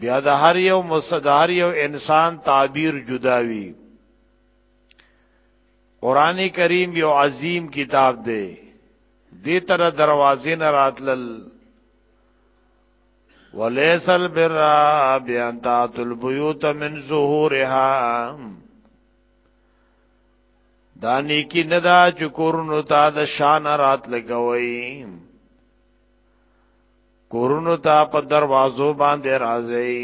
بیا د هر یو مصدر یو انسان تعبیر جداوی قران کریم یو عظیم کتاب دی دې تر دروازې نه راتلل وليس البر بان تات البيوت من ظهورها دا نیکی ندا چکورنو تا د شان رات لګوي کورونو ته په دروازو باندې راځي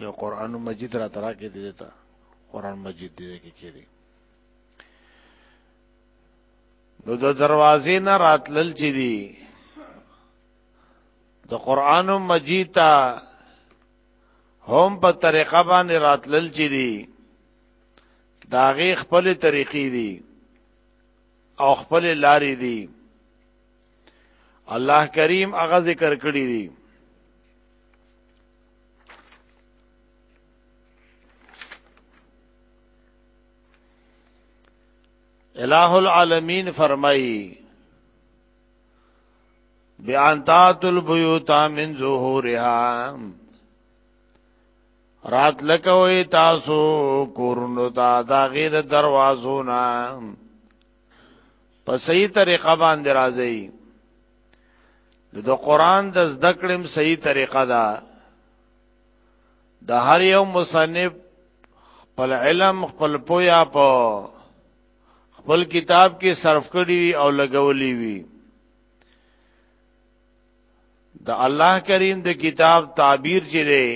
یو قران مجید را ترا کې دي ته قران مجید دې کې کې دي نو د دروازې نه راتلل چي دي د قران مجید ته هم په طریقه باندې راتلل چي دي داغه خپل طریقې دي او خپل لارې دي الله کریم هغه ذکر کړی دی الہ العالمین فرمائی بیانتات البیوتا من ظهورها رات لکوي تاسو کورونو ته دا غیر دروازو نه په صحیح طریقه باندې راځي د قران د زده کړم صحیح طریقه ده د هر یو مصنف خپل علم خپل پویا په خپل کتاب کې صرف کړی او لګولی وی د الله کریم د کتاب تعبیر چې دی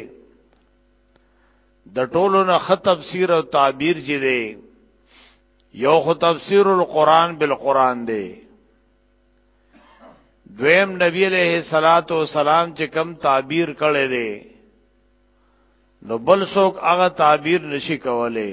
د ټولو نه خط تفسیر او تعبیر چې دی یو خو تفسیر القرآن بالقرآن دی دویم نبی علیہ الصلات والسلام چې کم تعبیر کړي دي نو بل څوک هغه تعبیر نشي کولای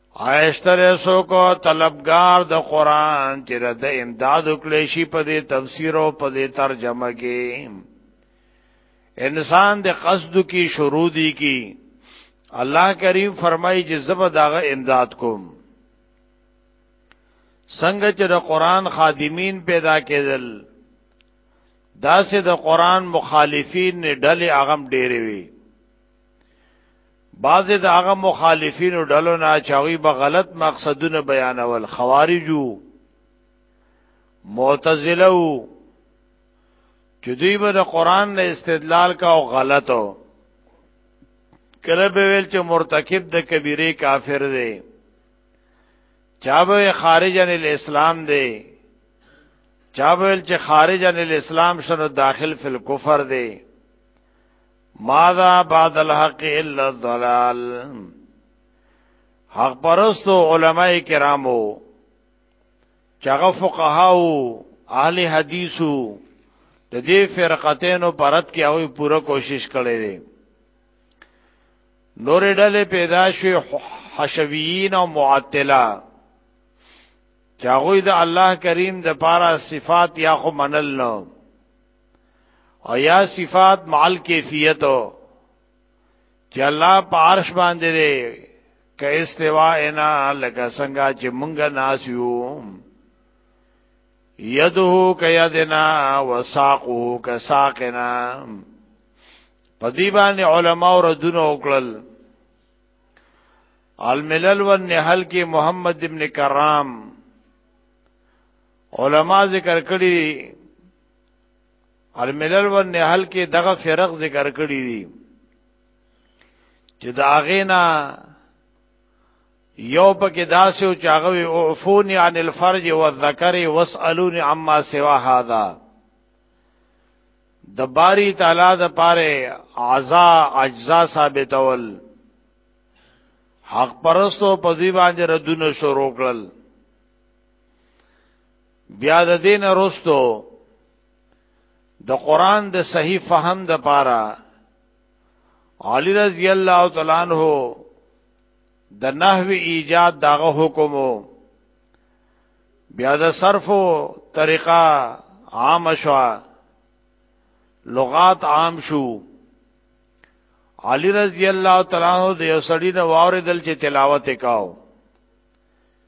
عائشتر سو کو طلبگار د قران چې د امداد وکړي شي په دې تفسیر او په دې ترجمه کې انسان د قصد کی شروع دی کی الله کریم فرمایي چې زب داغه امداد کوم څنګه چې د قران خادمین پیدا کېدل دا سه د قران مخالفین نه ډلې اغم ډېرې وي بعضې د هغه مخالفینو ډلو نه چې هغوی به غلط مقصدونه بیانول خوارجو معتزله وو چې دوی به د قران نه استدلال کا او غلطو کله به ویل چې مرتکب د کبیره کافر دی چا به خارج عن الاسلام دی چا به چې خارج عن الاسلام شنو داخل فی الكفر دی ماذا بعد الحق الا الضلال حق پرستو علما کرامو چغه فقهاو اهل حدیثو د دې فرقتینو پرد کې او پوره کوشش کړي دي نورې ډلې پیدا شوې حشویین او معطله چاغوی د الله کریم د پاره صفات یا خو منل نو او یا صفات مع الکیفیت چې الله په عرش باندې دی ک استوا انا لکه څنګه چې مونږ ناس یو یده ک یدنا وساقو ک ساقنا په دې باندې علما او ردونه وکړل الملل والنحل کې محمد ابن کرام علما ذکر کړی الملل و نهل کې دغه فرق ذکر کړی دي چې دا غینا یو پکې داسې او چاغوي عفونی عن الفرج والذکر واسالون عما سوا هذا د باری تعالی د پاره عزا اجزا ثابتول حق پرستو په دی باندې ردونه شروع کړل بیا د دین رستو د قران د صحیح فهم د پاره علی رضی الله تعالی عنہ د نحو ایجاد دغه حکم بیا د صرف طریقه عام شو لغات عام شو علی رضی الله تعالی عنہ د یو سړی نو واردل چې تلاوت وکاو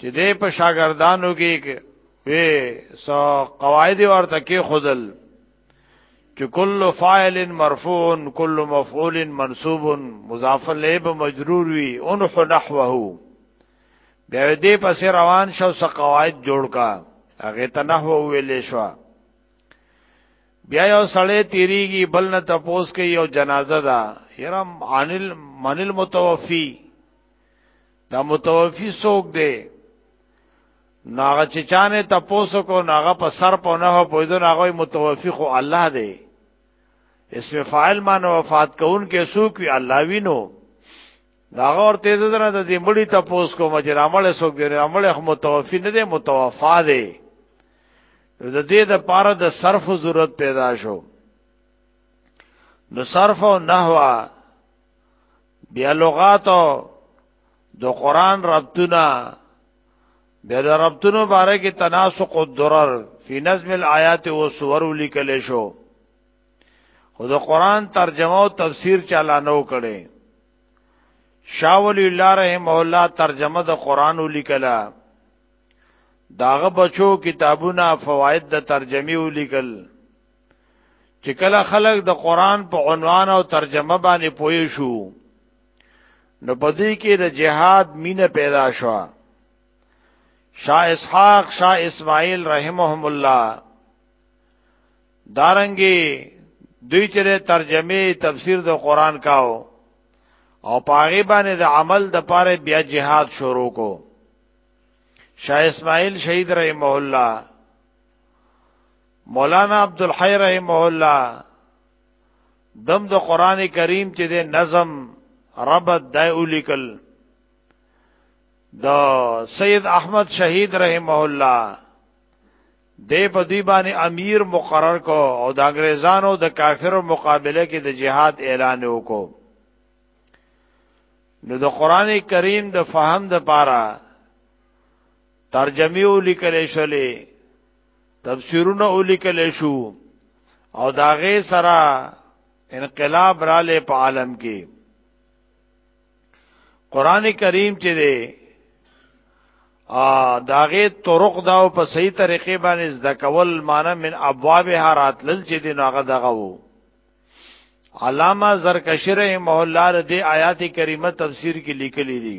چې دې په شاګردانو کې وې سو قواعد ورته کې خودل چې کل فاعل مرفوع کل مفعول منصوب مضاف الیه به مجرور وي انح نحوه بیا دې پسې روان شو سو قواعد جوړ کا هغه ته نحوه ویلې شو بیا یو سړی تیریږي بل نه تپوس کوي یو جنازه ده یرم عن المنل متوفی دا متوفی څوک دی ناغه چې چانه تاسو کو ناغه په سر په نه په دې ناغه متوفی خو الله دی اسم فاعل مان وفات کون کې سوک وی الله وینو دا غور تیز درنه د دې مړی ته پوس کوم چې رامل سوک دې رامل هم متوفی نه دې متوفا دې د دې د پاره د صرف ضرورت پیدا شو نو صرف او نحوا بیا لغاتو د قران ربطونه بیا د ربطونو باره کې تناسق الدرر فی نظم الآیات و سور لیکل شو خو د قران ترجمه او تفسیر چلا نو کړي شاول الله رحم الله ترجمه د قران ولیکلا داغه بچو کتابونه فواید د ترجمه ولیکل چې کله خلک د قران په عنوان او ترجمه باندې پوي شو نو پدې کې د جهاد مینه پیدا شو شاه اسحاق شاه اسماعیل رحمهم الله دارنګي دوی چې ترجمه تفسیر د قران کاو او پاغي باندې د عمل د پاره بیا جهاد شروع کو شاه اسماعیل شهید رحمه الله مولانا عبدالحی رحمه الله دم د قران کریم چې د نظم ربط دای اولیکل د سید احمد شهید رحمه الله د په دی باندې امیر مقرر کو او د انګريزانو د کافرو مقابله کې د جهاد اعلان وکړو نو د قران کریم د فهم د پاره ترجمه ولیکل شولې تفسیرونه ولیکل شو او داغه سره انقلاب را لې په عالم کې قران کریم چې دی ا داغه طرق دا او په صحیح طریقې باندې زده کول معنی من ابواب حرات لل چې دی نوغه دغه وو علامہ زرکشی رحمه الله دې آیات کریمه تفسیر کې لیکلي دي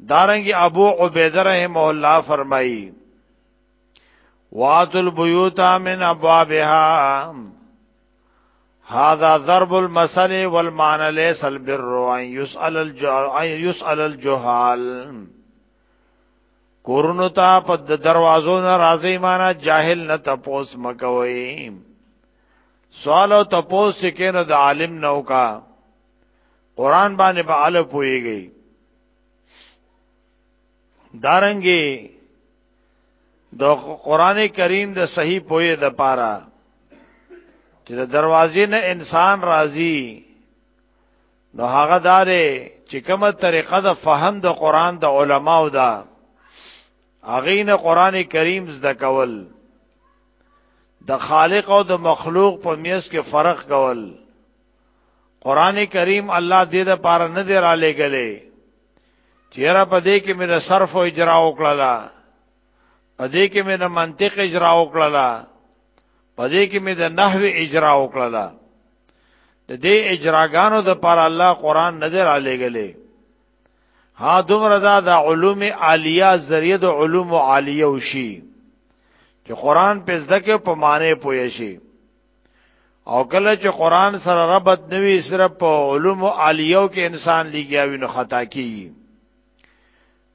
دارنګي ابو عبیده رحم الله فرمایي وات البيوت من ابوابها هذا ضرب المثل والمعنى ليس البر ان يسال ان يسال الجهال کورونو ته په دروازو نه راځي معنا جاهل نه تپوس مکوي سوال او تپوس کینو د عالم نو کا قران باندې په اله پويږي دارنګي د دا قران کریم د صحیح پوی د پاره چې د دروازې نه انسان راضي نو هغه دارې چې کومه طریقه د فهم د قران د علماو ده هغه نه قران کریم زده کول د خالق او د مخلوق په میس کې فرق کول قران کریم الله دې د پاره نه دی را لګلې چیرې په دې کې مې د صرف او اجرا وکړلا په دې کې مې د منطق اجرا وکړلا په دې کې مې د نحو اجرا وکړلا د دې اجراګانو د پر الله قران نه دی را لګلې ها دومره دا د علوم عالیه ذریعہ د علوم عالیه وشي چې قران په زده کې په معنی پوي شي او کله چې قران سره ربط نوي صرف په علوم عالیو کې انسان لګیاوی نو خطا کیږي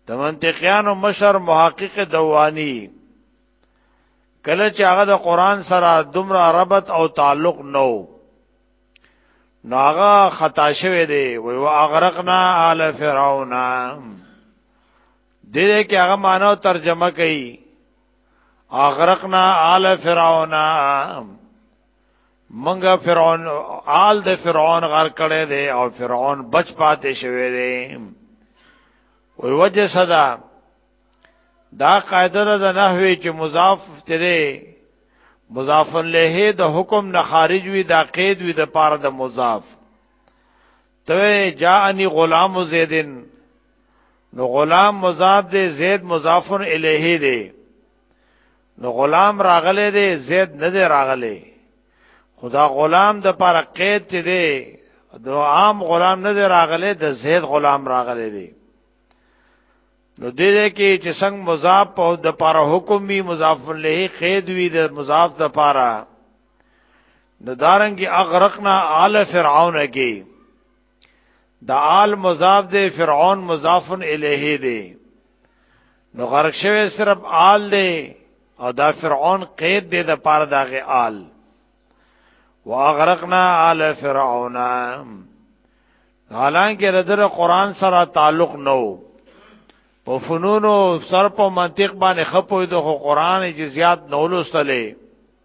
د منطقيانو مشر محقق دوانی کله چې هغه د قران سره دومره ربط او تعلق نو نو هغه خطا شوه دی وی وا اغرقنا آل فرعون دې کې هغه مانو ترجمه کوي اغرقنا آل فرعون منګه فرعون آل د فرعون غر کړي دي او فرعون بچ پاتې شوی دی وی وجه صدا دا قاعده د نحوی چې مضاف تیرې مضاف له د حکم نه خارج وي دا قید وي د پاره د مضاف ته جاءنی غلام زیدن نو غلام مضاف دی زید مضاف الیه دی نو غلام راغله دی زید نه دی راغله خدا غلام د پر قید ته دی د عام غلام نه دی راغله د زید غلام راغله دی نو دې دې کې چې څنګه مضاف په د پر حکم وی مضاف الیه قید وی د مضاف د پاره نو دارنګي اغرقنا آل فرعون کې د آل مضاف دی فرعون مضاف الیه دی نو غرق شوی صرف آل دی او دا فرعون قید دی د پاره دغه آل واغرقنا آل فرعون حالانکه ردر قران سره تعلق نو په فنونو سر په منطق باندې خپوي د قران چې زیات نولوستلې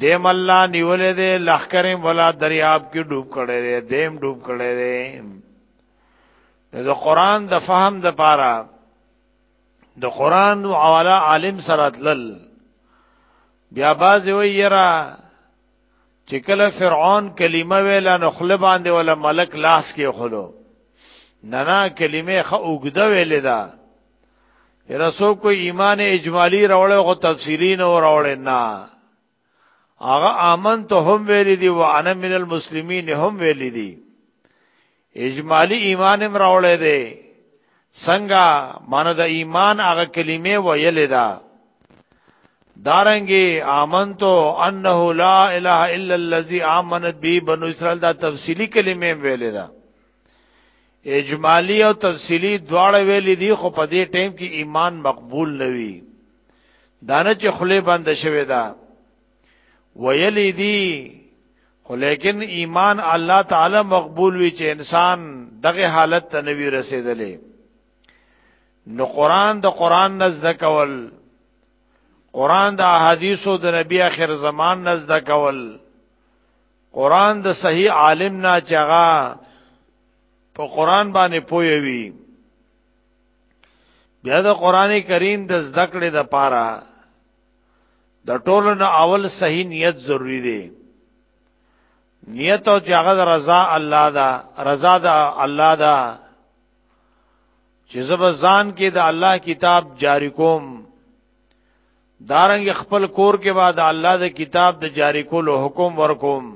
دیم الله نیولې دې لخرې ولا دریاب کې ډوب کړي دې دیم ډوب کړي دې د قران د فهم د پاره د قران او علا عالم سره تلل بیا باز وی یرا چې کله فرعون کلمه ویل نو خپل باندې ولا ملک لاس کې خلو نه نه کلمه خو وګده ویل دا رسو کو ایمان اجمالی راوړل او تفصیلی نه راوړل نه هغه امن ته هم ویل دي وانا من المسلمین هم ویل دي اجمالی ایمان هم راوړل دي څنګه مان د ایمان هغه کلمې ویل ده دارنګي امن تو انه لا اله الا الذي امنت به بنو اسرائيل دا تفصيلي کلمې ویل ده اجمالی او تفصیلی دواړه ویلې دي خو په دې ټیم کې ایمان مقبول نه وي دانه چې خله بند شوی دا ویلې دي خو لیکن ایمان الله تعالی مقبول وي چې انسان دغه حالت ته نوي رسیدلې نو قران د قران نزد کول قران د احادیثو د نبی اخر زمان نزد کول قران د صحیح عالم نه چغا په قران باندې پوي وي بیا د قران کریم د زده کړې د پاره د ټولو نه اول صحیح نیت ضروری دی نیت او جهاد رضا الله دا رضا دا الله دا چې زبزان کې د الله کتاب جاری کوم دارنګ خپل کور کې بعد الله د کتاب د جاری کولو حکم ورکوم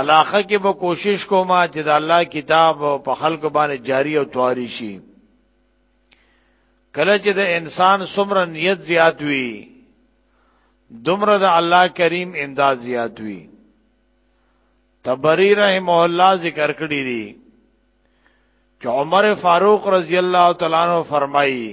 علاقه کې به کوشش کوم چې د الله کتاب په خلق باندې جاری او تواری شي کله چې د انسان څومره نیت زیات وي دومره د الله کریم امداد زیات وي تبری رحم الله ذکر کړی دی چې عمر فاروق رضی الله تعالی عنہ فرمایي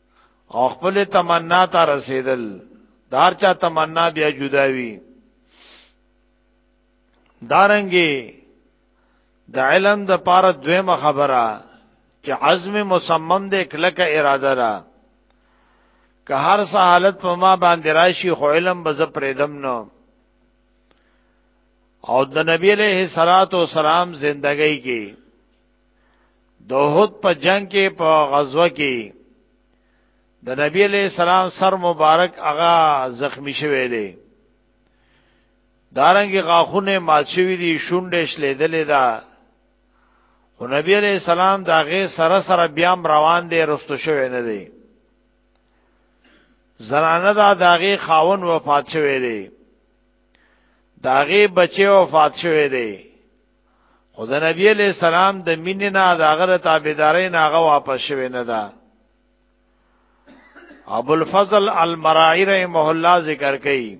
او خپل تمنا ته رسیدل دار چا تمنا بیا جدا وی دارنګي د دا علم د پاره دویمه خبره چې عزم مصمم دې کلک اراده را که هر څه حالت په ما باندې راشي خو علم به ز پرېدم نو او د نبی له صلوات و سلام زندګۍ کې دوحد په جنگ کې په غزوه کې د نبی علیہ السلام سر مبارک هغه زخمی شوی دی دارنګي غاخونه مات شوی دي شونډې شلیدلې ده خو نبی علیہ السلام دا غي سره سره بیا روان دی رستو شوی نه دی زنانه دا داغه خاون وفات شوی دی داغه بچي وفات شوی دی خو د نبی علیہ السلام د مینې نه د هغه تابعداري نه هغه واپس شوی نه ده ابو الفضل المرائی رحمه الله ذکر کوي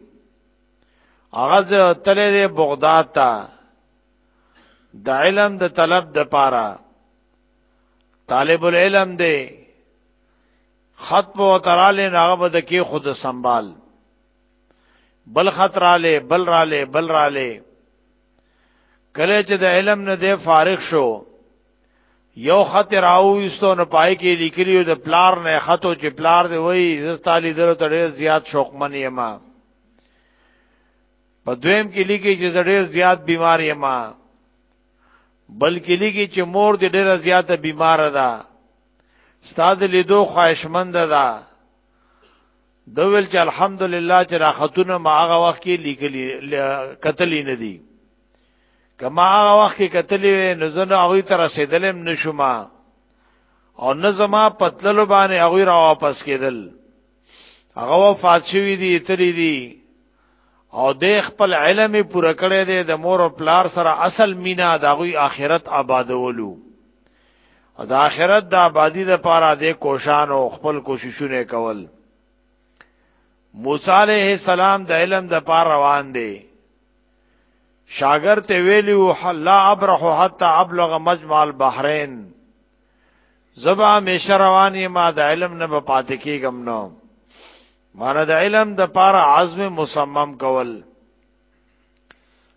هغه تللی بغداد ته د علم د طلب د پاره طالب العلم دی خط و تراله ناغه بد کې خود سنبال بل خطراله بل راله بل راله کله چې د علم نه دی فارغ شو یو خط راوېستو نه پای کې لیکلیو د پلار نه خطو چې پلار دی وای زستالی درو تړې زیات شوقمن یم په دویم کې لیکي چې ډېر زیات بیمار یم بلکې لیکي چې مور دې ډېره زیاته بیمار ده استاد لیدو خواهشمند ده دو ویل چې الحمدلله چې راختونه ما هغه وخت کې لیکلي کتلې نه دي کما هغه وخت کې کتلې نو زنه هغه تر رسیدلم نشم او نه زما پتللو باندې هغه را واپس کېدل هغه وفات شوی دی تری دی او د خپل علم پوره کړی دی د مور او پلار سره اصل مینا د غوی آخرت آبادولو او د آخرت د آبادی د پاره د کوشان او خپل کوششونه کول موسی علیہ السلام د علم د پار روان دی شاګر ته ویلو لا ابرح حتا ابلغ مجمع البحرین زبا مشه رواني ما د علم نه په پاتې کېږم نو مانه د علم د پار عزم مصمم کول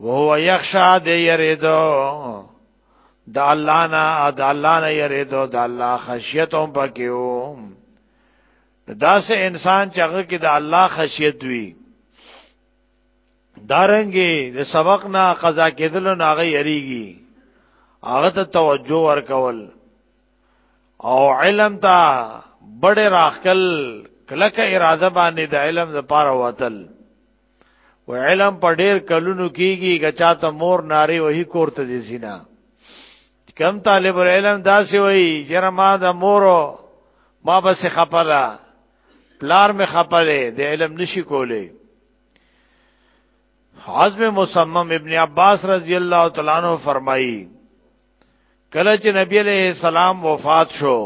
وهو يخشى د يريدو د الله نه د الله نه يريدو د الله خشيت هم پکيو دا سه انسان چې هغه کې د الله خشيت وي دارنګي د سبق نه قضا کېدل نه هغه يريږي هغه ته توجه ورکول او علم ته بڑے راخل کلک اراده باندې د علم لپاره وتل و علم په ډیر کلونو کیږي غچا ته مور ناری وਹੀ کوړته دي زینا کم طالب العلم داسې وایي جره ما د مورو ما بس خپلا پلار می خپله د علم نشي کوله حزب مصمم ابن عباس رضی الله تعالی عنہ فرمایي کله چې نبی علیہ السلام وفات شو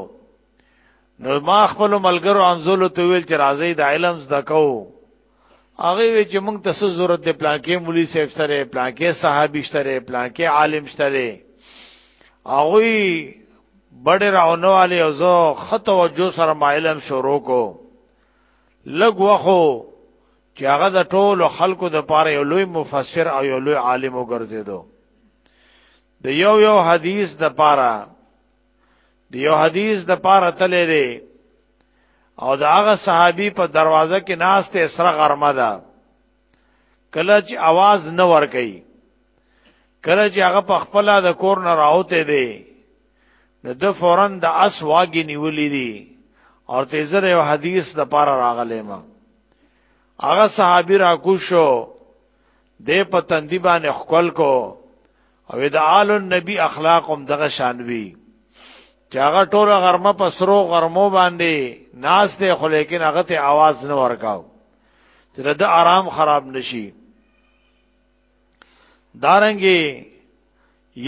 نو ما خپل ملګرو انزل ته ویل چې راځي د علم زده کوو هغه وی چې موږ ته څه ضرورت دی پلانکې مولوی صاحب سره پلانکې صحابي سره پلانکې عالم سره هغه بڑې راونه والے او زه خط او جو سره مایلم شروع کو لګ وخو چې هغه د ټولو خلکو د پاره یو لوی مفسر او یو لوی عالم وګرځیدو د یو یو حدیث د پاره د یو حدیث د پاره تلې دی او دا هغه صحابي په دروازه کې ناس ته سره غرمه ده کله چې आवाज نه ور کوي کله چې هغه په خپل د کور نه راوته دی نو د فورن د اس واګي نیولې دي او ته زره یو حدیث د پاره راغلې ما هغه صحابي را کو شو دې په تندی باندې خپل کو او د آل النبی اخلاق هم دغه شان وی چې هغه ټول غرمه په سرو غرمو باندې ناس ته خو لیکن هغه ته आवाज نه ورکاو چې د آرام خراب نشي دارنګي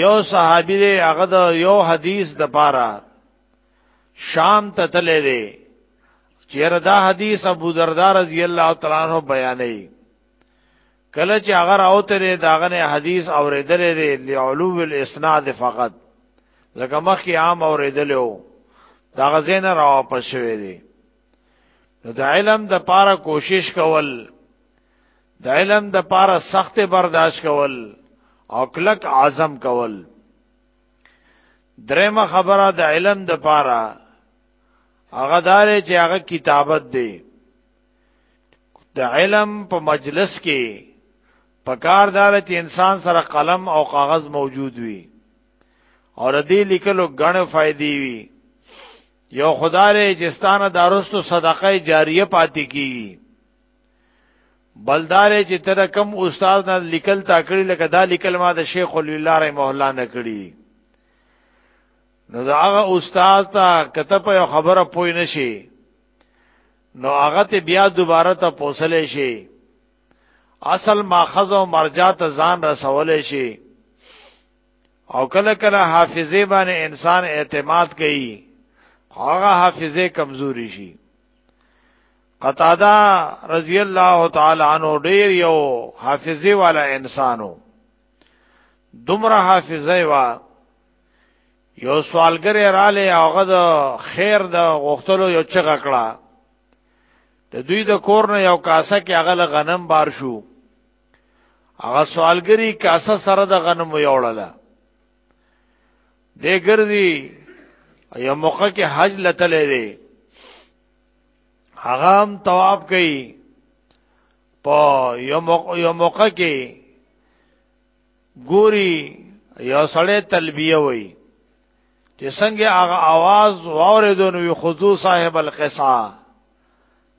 یو صحابي دی هغه د یو حدیث د پاره شام ته تللی دی چیرې دا حدیث ابو دردا رضی الله تعالی عنہ بیانې کله چې هغه راوتره داغه حدیث اوریدلې دی لعلو الاسناد فقط ځکه مخکې عام اوریدلې وو دا غزین را واپس شوې دي نو د علم د پاره کوشش کول د علم د پاره سخت برداشت کول او کلک عزم کول درېمه خبره د علم د پاره هغه دار چې هغه کتابت دی د علم په مجلس کې پکار دار چې انسان سره قلم او کاغذ موجود وي او د دې لیکلو غنه فائدې وي یو خدای جستانه دارستو صدقه جاریه پاتې کیږي بلدار چې تر کم استاد نه لیکل تا کړی لکه دا لیکل ما د شیخ الله رحمه الله نه کړی نو دا هغه استاد ته کته په خبره پوي نشي نو هغه ته بیا دوباره ته پوسلې شي اصل ماخذ او مرجع ته ځان رسولې شي او کله کله حافظه باندې انسان اعتماد کوي هغه حافظه کمزوري شي قتاده رضی الله تعالی عنہ ډیر یو حافظه والا انسانو دومره حافظه وا یو سوالګر رااله هغه د خیر د غختلو یو چغه کړه د دوی د کور نه یو کاسه کې هغه غنم بار شو هغه سوالګری کاسه سره د غنم یوړله د ګرځي یو موقع کې حج لته لري هغه هم طواف کوي په یو موقع کې ګوري یو سړی تلبیه وای چې څنګه هغه आवाज واوریدون وی خضوع صاحب القصا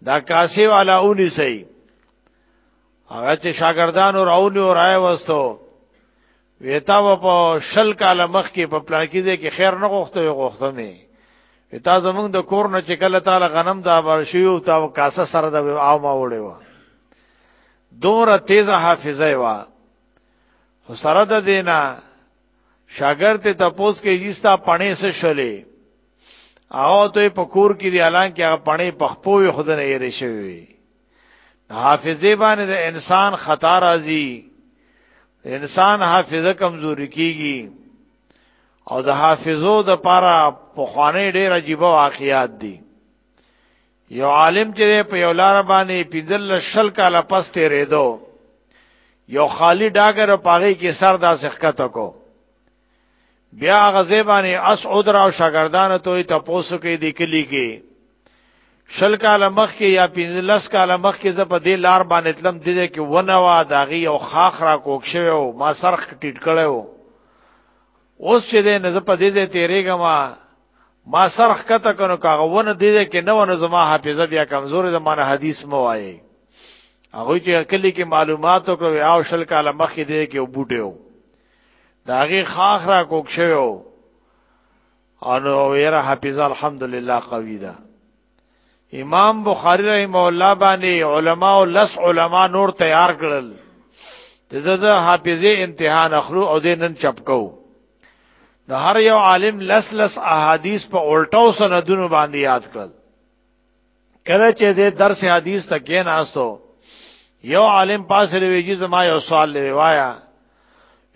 دا کاسی والا اونی سي هغه چې شاګردان او راونی او راي وستو ویتا و په شل کاله مخ کې په پلان کې دې کې خیر نه غوښته وي غوښته مې ویتا زمونږ د کور نه چې کله تعالی غنم دا بار شیو تا کاسه سره د عامه وړي و دومره تیز حافظه وا خو سره د دینا شاګرد ته تپوس کې جستا پڼې سره شلې او ته په کور کې دی الان کې هغه پڼې پخپوي خدانه یې رشوي حافظه باندې د انسان خطا راځي انسان حافظه کمزوري کیږي او د حافظو د پاره په خوانې ډېر عجیب واقعیات دي یو عالم چې په یو لار باندې پنځل شل کاله پس تیرېدو یو خالی ډاګر پاغي کې سر داسې ښکته کو بیا غزه باندې اسعود را او شاګردان ته ته پوسو کې دی کلی کې شل کال مخ کې یا 15 کال مخ کې زه په دې لار باندې تلم د دې کې ونه وا داغي او خاخ را کوک شوی او ما سرخ ټیټ کړو اوس چې دې نه زه په دې دې تیرېګم ما سرخ کته کنو کاغه ونه دې کې نو نو زما حافظه بیا کمزورې زمانه حدیث مو وایي هغه چې کلی کې معلومات او او شل کاله مخې دې کې وبوټیو دا هغه خاخ را کوک شوی او نو یره حافظه الحمدلله قوی ده امام بخاری رحم الله باندې علما او لس علما نور تیار کړل دغه حافظه امتحان اخلو او دې نن چپکو نو هر یو عالم لس لس احادیث په الټاو سندونو باندې یاد کړل کله چې دې درس حدیث تکې ناستو یو عالم پاس لویږي زما یو سوال لوي وایا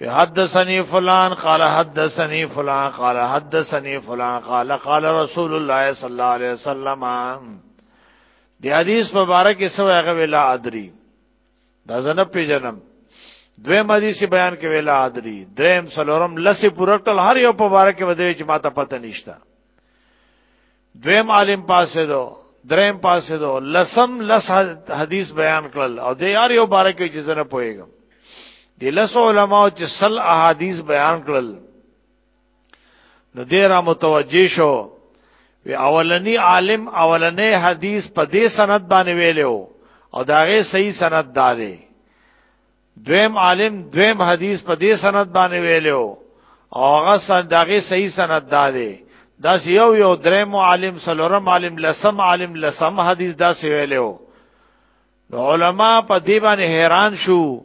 حدثني فلان قال حدثني فلان قال حدثني فلان قال قال رسول الله صلى الله عليه وسلم دی حدیث مبارک سو هغه ویلا ادري دا زنه پیجنم دوی حدیث بیان کې ویلا ادري دریم سلورم لسی پورټل هر یو مبارک ودی چې ماته پته نشته دویم عالم پاسه دو دریم پاسه دو لسم لس حدیث بیان کړل او د یار یو بارکه چې زنه پويګم د لس علماء چې سل احادیث بیان کړل نو دې را متوجه شو وی اولنی عالم اولنې حدیث په دې سند باندې ویلو او داغه صحیح سند داري دویم عالم دویم حدیث په دې سند باندې ویلو او هغه سند دغه صحیح سند دا دی دا یو یو دریم عالم سلورم عالم لسم عالم لسم حدیث دا سی ویلو نو علما په دې باندې حیران شو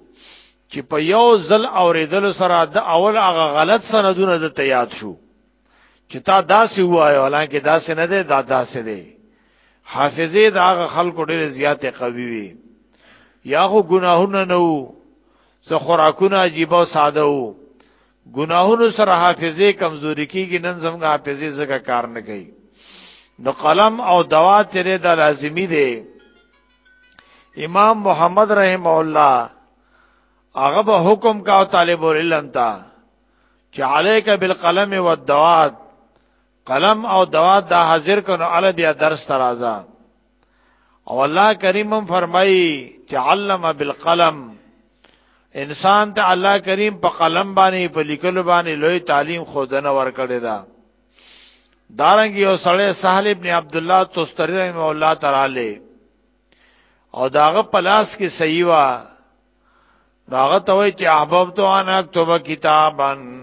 چې په یو ځل اوریدل سره د اول هغه غلط سندونه د تیاد شو چې تا داسې وایو حالانکه داسې نه دی دا داسې دی حافظه دا خلکو ډېر زیاتې قوي وي یا خو ګناهونه نه وو څه خوراکونه عجیب او ساده وو ګناهونو سره حافظه کمزوري کیږي نن زموږ حافظه زګه کار نه کوي نو قلم او دوا تیرې د لازمی دی امام محمد رحم الله هغه به حکم کا طالب العلم تا چې عليك بالقلم والدوات قلم او دوا دا حاضر کنو علی بیا درس ترازا او الله کریم هم فرمایي چې علم بالقلم انسان ته الله کریم په قلم باندې په لیکلو باندې لوی تعلیم خودنه ورکړی دا دارنګ یو سړی سهل ابن عبد الله تستری رحم الله تعالی او داغه پلاس کې صحیح وا داغه توي چې احباب تو انا کتابن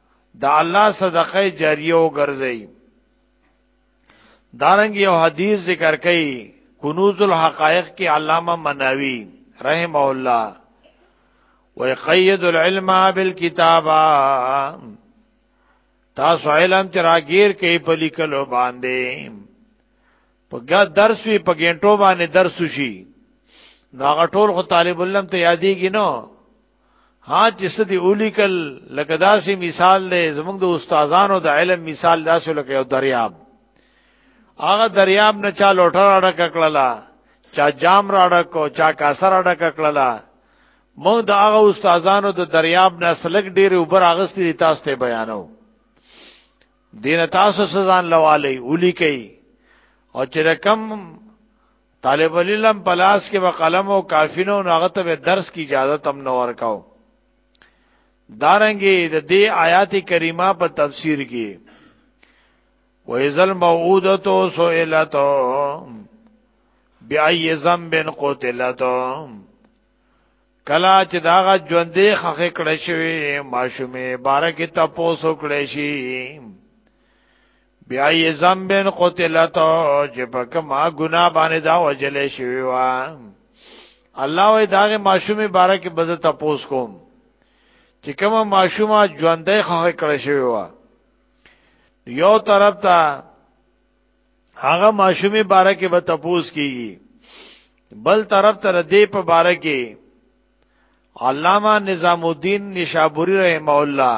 د الله صدقه جاریه وګرځي دارنګ یو حدیث ذکر کړي کنوز الحقائق کې علامه مناوی رحم الله ويقيد العلم بالكتابه تاسو علم چې راګیر کې په لیکلو باندې په ګا درس وی په ګنټو باندې درس شي نو هغه ټول خو طالب علم ته یادېږي نو ها چې سدي اولیکل لکه داسې مثال دی زموږ د استادانو د علم مثال داسې لکه یو دریاب هغه دریاب نه چا لوټه راډه ککړلا چا جام راډه کو چا کاسه راډه ککړلا موږ د هغه استادانو د دریاب نه سلک ډېر اوپر اغستې تاسو ته بیانو دین تاسو سزان لوالی اولی کوي او چې رقم طالب العلم پلاس کې به قلم او کافینو ناغه ته درس کی اجازه تم نه ورکاو دارنګي د دې دی آیات کریمه په تفسیر کې وَإِذَا الْمَوْءُودَةُ سُئِلَتْ بِأَيِّ ذَنبٍ قُتِلَتْ کلا چې داغه ژوندې خخې کړې شوی ماشومې بارکه تاسو کړې شي بیا یې زمبن قتلتو چې په کما ګنا باندې دا وجلې شوی و الله وې داغه ماشومې باره کې بزه تپوس کوم چې کومه ماشومه ژوندې خخه کړې شوی و یو طرف ته هغه ماشومې باره کې به تپوس کیږي بل طرف ته دې په باره کې علامہ نظام الدین نشابوری رحمه الله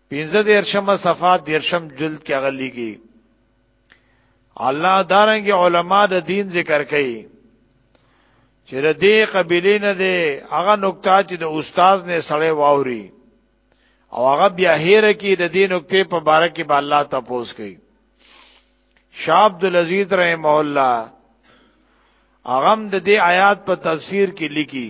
پینځه دیرشمه صفه دیرشم جلد کې غليږي الله دارنګ علما د دین ذکر کوي چې د دې قبيله نه دی هغه نقطه چې د استاد نه سړی واوري او هغه بیا هیر کې د دې نقطې په باره کې به الله تپوس کوي شاه عبد العزيز رحم الله اغم د دې آیات په تفسیر کې لیکي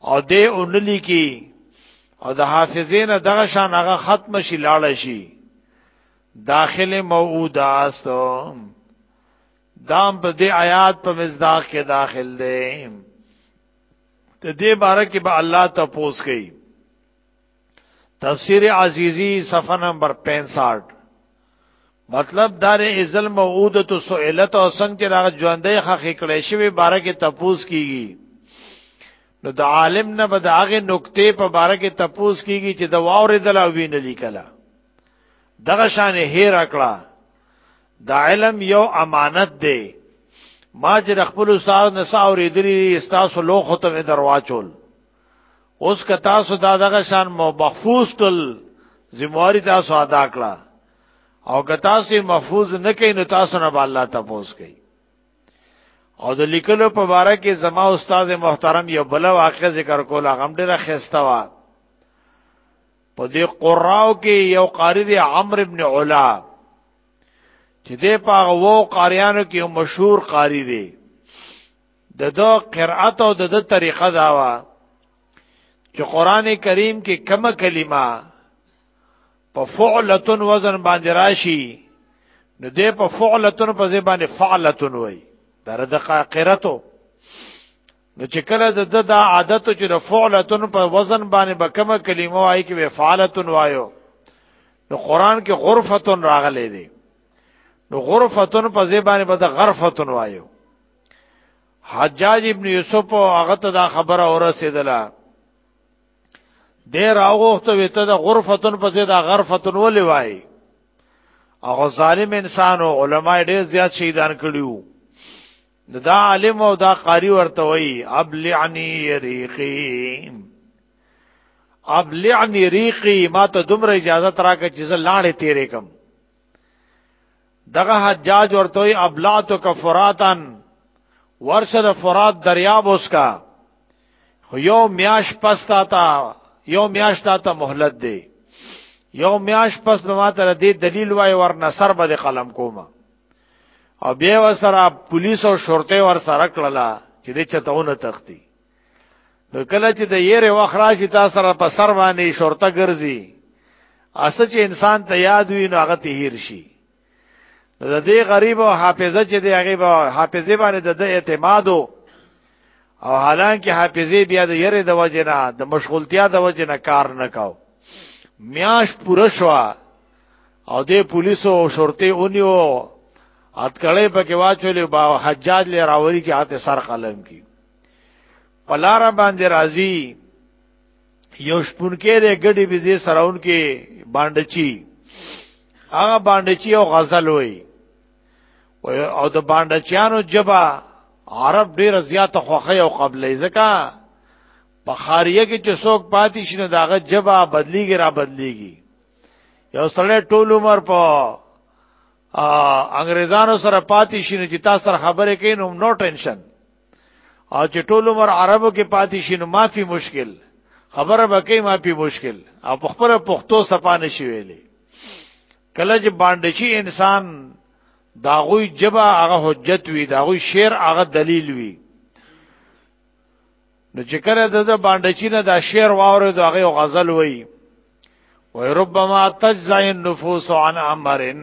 او دې اونلی کی او د حافظین دغه شان هغه ختم شي لاړ شي داخله موعود استو دام په دې آیات په مزداق کې داخل دی ته دې باره کې به الله تاسو کوي تفسیر عزیزی صفحه نمبر 65 مطلب دار ازل موعودت سئلت او څنګه چې راغ ژوندې خخې کړې شوی باره کې تپوس کیږي نو د عالم نه به د هغه نقطې په باره کې تپوس کیږي چې د واورې دلا وین لیکلا دغه شان هیر کړه د علم یو امانت دی ما چې خپل استاد نسا اورېدلی استاسو لوخ ته درواچول اوس که تاسو دا دغه شان محفوظ کل ذمہواری تاسو ادا کړه او که تاسو محفوظ نه کین نو تاسو نه الله تپوس کوي او د لیکلو په باره کې زما استاد محترم یو بل واقع ذکر کول هغه ډیره خسته وا په دې قراو کې یو قاری دی عمرو ابن علا چې دې په وو قاریانو کې مشهور قاری دی د دو قرأت او د د طریقه دا وا چې قران کریم کې کم کلمه په فعلتن وزن باندې راشي نو دې په فعلتن په ځای باندې فعلتن وای در د قرأتو نو چې کله د د دا عادت چې د فعلتن په وزن باندې به کم کلمه وای کې به فعلتن وایو نو قران کې غرفتن راغلي دي نو غرفتن په ځای باندې به د غرفتن وایو حجاج ابن یوسف هغه ته دا خبره اورسیدله ډیر اوغخته وته د غرفتن په ځای د غرفتن ولې وای هغه ظالم انسان او علما ډیر زیات شهیدان کړیو دا عالم او دا قاری ورته وای ابلعنی ریقی ابلعنی ریقی ما ته دومره اجازه تراکه چې زه لاړې تیرې کم دغه حجاج ورته ابلاتو کفراتن ورشه د فرات دریاب اوس کا خو یو میاش پستا تا یو میاش تا ته مهلت دی یو میاش پس به ما تر دې دلیل وای ور نصر به قلم کوما او بیا وسره پولیس او شرطه ور سره کړلا چې دې چتهونه تختی نو کله چې د یې وخراج تاسو سره په سر باندې شرطه ګرځي اسه چې انسان ته یاد وي نو هغه تهیر شي د دې غریب او حافظه چې دی هغه به حافظه باندې د اعتماد او حالانکه حافظه بیا د یره د وجنه د مشغولتیا د وجنه کار نه کاو میاش پوره شو او د پولیسو او شرطه اونیو اتکړې پکې واچولې با حجاج لې راوري چې هاته سر قلم کی پلار باندې راضی یو شپونکې د ګډي بيزي سراون کې باندچی هغه باندچی او غزل وای او د باندچیانو جبا عرب ډیر زیات خوخه او قبلې زکا په خاریه کې چې څوک پاتې شنه داغه جبا بدلیږي را بدلیږي یو سړی ټول عمر په انګريزانو سره پاتې شنه چې تاسو سره خبرې کین نو نو ټینشن او چې ټول عمر عربو کې پاتې شي نو مافي مشکل خبره به کوي مافي مشکل او په خپل پښتو سپانه شي ویلې کله چې باندې شي انسان داغوی جبا هغه حجت وي داغوی شعر هغه دلیل وي نو چې کله د باندې شي نه دا شعر واورې دا هغه غزل وایي وای ربما تجزا النفوس عن امرن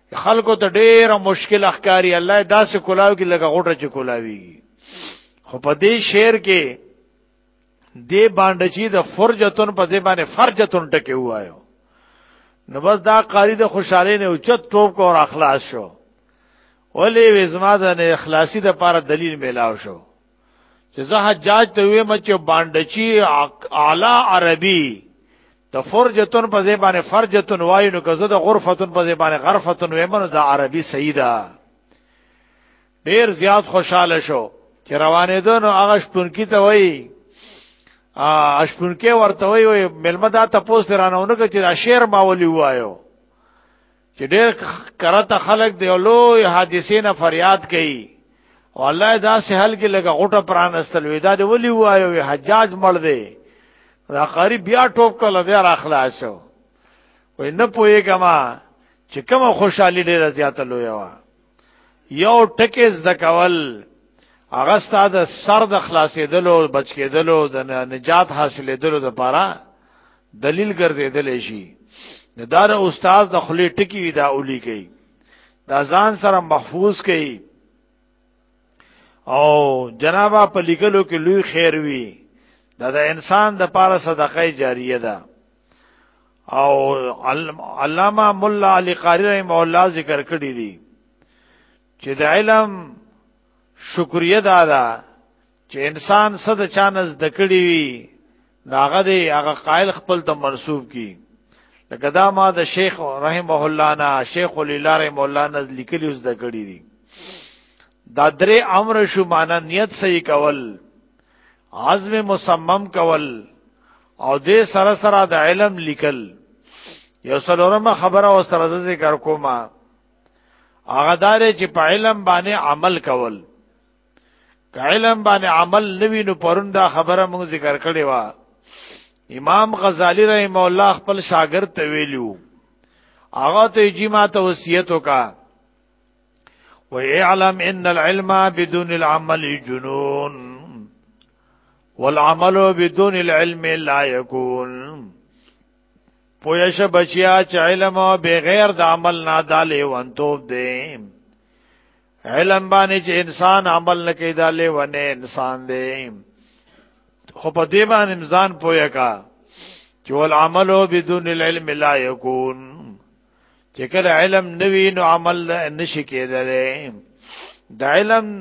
خلکو ته ډیره مشکل اخکاری الله داسې کولاو کې لګه غټه چې کولاویږي خو په دې شعر کې دې باندې چې د فرجتون په دې باندې فرجتون ټکی وایو نو بس دا قاری د خوشاله نه اوچت ټوب کو او اخلاص شو ولې وزما د اخلاصي د پاره دلیل میلاو شو چې زه حجاج ته ویم چې باندچی اعلی عربي د فرجتون په ځای باندې فرجتون وایو نو که زه د غرفتون په ځای باندې غرفتون وایم نو د عربي صحیح ده ډیر زیات خوشاله شو چې روانې ده نو هغه شپونکی ته وایي اشپونکی ورته وایي ملمدا ته پوسټ رانه ونکړه چې شعر ماولی وایو چې ډېر کرته خلک دی لوی حادثې نه فریاد کوي او الله دا سهل کې لګه غټه پرانستل وې دا دی ولي وایو حجاج مړ دی دا قاری بیا ټوپ کړل بیا را خلاصو وې نه پويګه ما چې کوم خوشحالي ډېره زیاته لوی و یو ټکیز د کول هغه ستاد سر د خلاصېدلو بچ کېدلو د نجات حاصلېدلو لپاره دلیل ګرځیدل شي دا نه استاد د خلی ټکی وی دا اولی کوي دا ځان سره محفوظ کوي او جنابه په لیکلو کې لوی خیر وی دا د انسان د پاره صدقه جاریه ده او علامه مولا علی قاری رحم الله ذکر کړی دی چې د علم شکریه دادا چې انسان صد چانز دکړي وي ناغه دی هغه قائل خپل ته منسوب کی لکه دا ما د شیخ رحمه الله نه شیخ الله رحمه الله نه لیکلی اوس د کړی دي دا درې امر شو معنا نیت صحیح کول عزم مصمم کول او دې سره سره د علم لیکل یو څلورمه خبره او سره ذکر کومه هغه دار چې په علم باندې عمل کول که علم باندې عمل نوی نو پرون دا خبره موږ ذکر کړې و امام غزالی رحم الله خپل شاګرد ته ویلو هغه ته جی ما ته وصیت وکا و اعلم ان العلم بدون العمل جنون والعمل بدون العلم لا يكون پویش بچیا چې علم بغیر د عمل نه دالې وانتوب دی علم باندې چې انسان عمل نه کوي دا لیونه انسان دی خو په دې باندې انسان پوهه کا چې ول عمل بدون العلم لا يكون چې کله علم نوي نو عمل نشي کېدلی د علم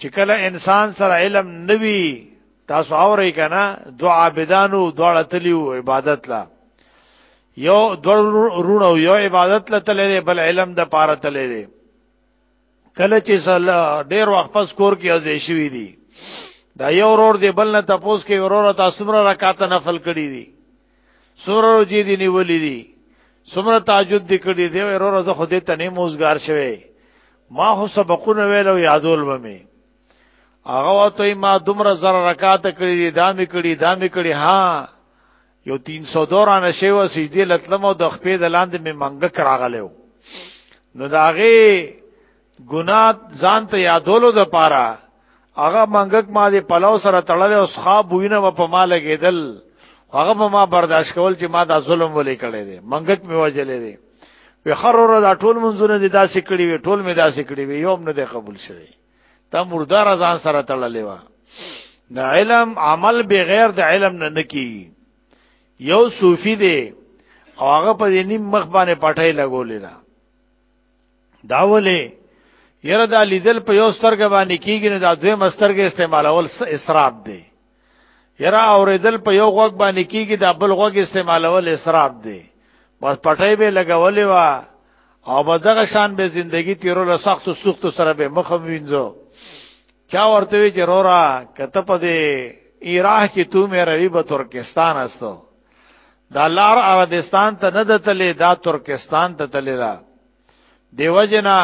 چې کله انسان سره علم نوي تاسو اورئ کنه دعا بدانو دعا تلیو عبادت لا یو دور رونو یو عبادت لا تللی بل علم د پاره تللی کله چې سلا ډیر وخت پس کور کې ازې شوې دي دا یو ورور دی بل نه تاسو کې ورور تاسو مر رکعات نفل کړی دي سورو جی دی نیولې دي سمره تعجب دې کړی دی ورور زه خو دې ته نه موزګار شوی ما هو سبقونه ویل او یادول به می هغه ته ما دومره زر رکعات کړی دي دامي کړی دامي کړی ها یو 300 دوران شیو سجدی لتلمو د خپې د لاندې می منګه کراغلو نو داغه ګنات ځان ته یادولو د پاره هغه منګک ما دې پلو سره تړل او صحاب وینه په ما لګیدل هغه په ما برداشت کول چې ما دا ظلم ولې کړی دی منګک می وجلې دی وی خرور دا ټول منځونه دې داسې کړی وی ټول می داسې کړی وی یوم نه دې قبول شوی تا مردار ځان سره تړلې و د علم عمل بغیر د علم نه نکی یو صوفي دی او هغه په دې نیم مخ باندې پټای لګولې دا داولې یره دا لیدل په یو سترګ باندې کیږي نه دا دوی مسترګ استعمالول اسراف دی یرا اوریدل په یو غوږ باندې کیږي د بل غوږ استعمالول اسراف دی بس پټې به لګولې وا او بدغه شان به زندگی تیرول سخت او سخت سره به مخ وینځو چا ورته وی جرورا کته په دې ایراه کې تو مې روي به ترکستان استو دا لار عربستان ته نه دتلې دا ترکستان ته تللی دیو جنا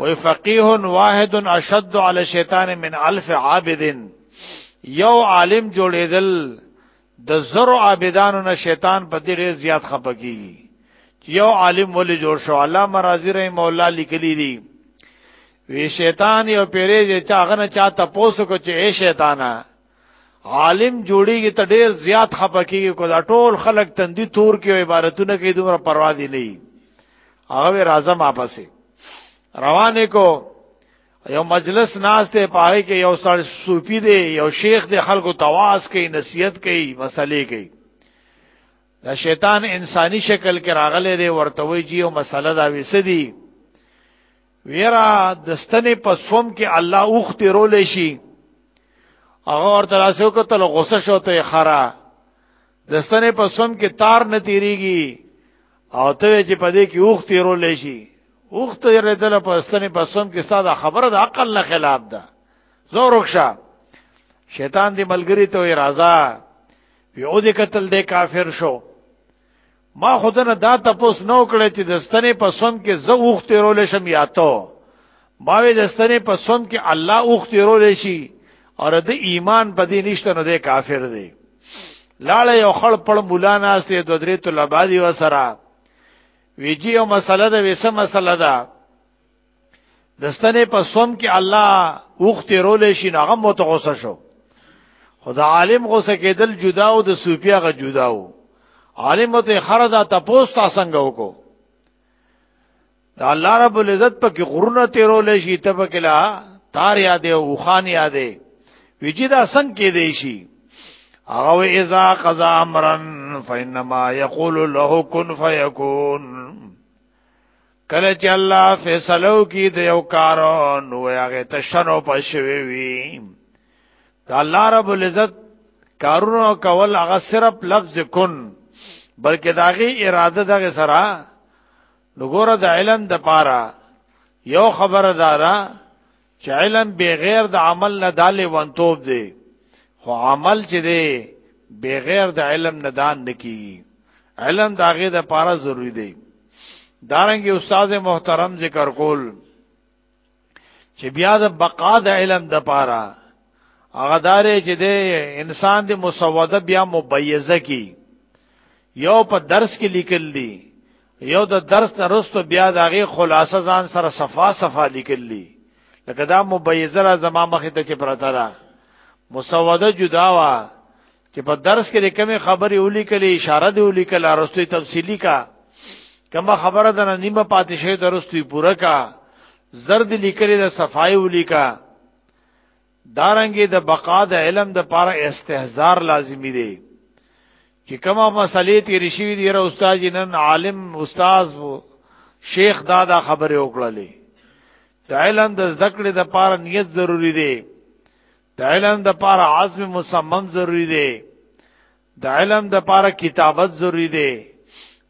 وی فقیه واحد اشد علی الشیطان من الف عابد یو عالم جوړیدل د زرو عابدانو نه شیطان په دې ډیر زیات خپکیږي یو عالم ولې جوړ شو الله مرازی رحم الله لیکلی دی وی شیطان یو پیری چې هغه نه چاته پوسو کو چې اے شیطانا عالم جوړیږي ته ډیر زیات خپکیږي کو دا ټول خلک تندي تور کې عبارتونه کوي دومره پروا دي نه هغه راځه ما پسې روانه کو یو مجلس ناس ته پاره کې یو سړی صوفي دی یو شیخ دی خلکو تواس کوي نصیحت کوي مسلې کوي دا شیطان انساني شکل کې راغله دی ورته وی جی او مسله دا وسدي ویرا دستنې په سوم کې الله اوخ تیرول شي هغه ورته راسو کتل غوسه شو ته خرا دستنې په سوم کې تار نه تیریږي او ته چې په دې کې اوخ تیرول شي اوخ تیرېدل په دستنې په سوم کې ساده خبره د عقل نه خلاف ده زور وکشه شیطان دی ملګری ته راځه یو دې قتل دې کافر شو ما خودنه دا تپوس نو کړی چې د ستنې په سوند کې زه اوخت رول شم یا ته ما وی د ستنې په سوند کې الله اوخت رول شي او د ایمان په دې نشته نو د کافر دی لاړې یو خړ پړ مولا ناشته د درې طلبه دی وسره ویجی او مسله ده وسه مسله ده دستنه په سوم کې الله وخت رول شي هغه متغوسه شو خدا عالم غوسه کېدل جدا او د صوفیا غ جدا او عالم ته خردا تپوس تا څنګه وکړو دا الله رب العزت په کې غرونه تیرول شي ته په کلا تار یادې او خان یادې وجدا څنګه کې دی شي او اذا قضا امرا فانما يقول له كن فيكون کله چې الله فیصلو کی د یو کار نو هغه تشنو پښوي وي دا الله رب العزت کارونو کول هغه صرف لفظ کن بلکې داغي اراده دغه سره نګوره د علم د پاره یو خبردارا چې علم بغیر د عمل نه دالې ونتوب دی خو عمل چې دی بغیر د علم نه دان نکی علم داغه د پاره ضروری دی دارنګ استاد محترم ذکر کول چې بیا د بقا د علم د پاره هغه دارې چې د انسان د مسوده بیا مبیزه کی یو په درس کې لیکل دي یو د درس نه رستو بیا د هغه خلاصه ځان سره صفا صفا لیکلی لکه دا مبیزه را زما مخې ته چې پرته را مسوده جدا وا چې په درس کې کومه خبرې ولیکلې اشاره دی ولیکل راستوي تفصیلی کا کما خبره ده نیمه پاتې شوی درستوي پوره کا زرد لیکلې د صفای ولیکا دارنګي د بقا د علم د پاره استهزار لازمی دی چې کومه مسلې تیرې شوې دي را استاد نن عالم استاد شیخ دادا خبره وکړلې د علم د زده کړې د پاره نیت ضروری دی د علم د پاره عزم مصمم ضروری دی د علم د پاره کتابت ضروری دی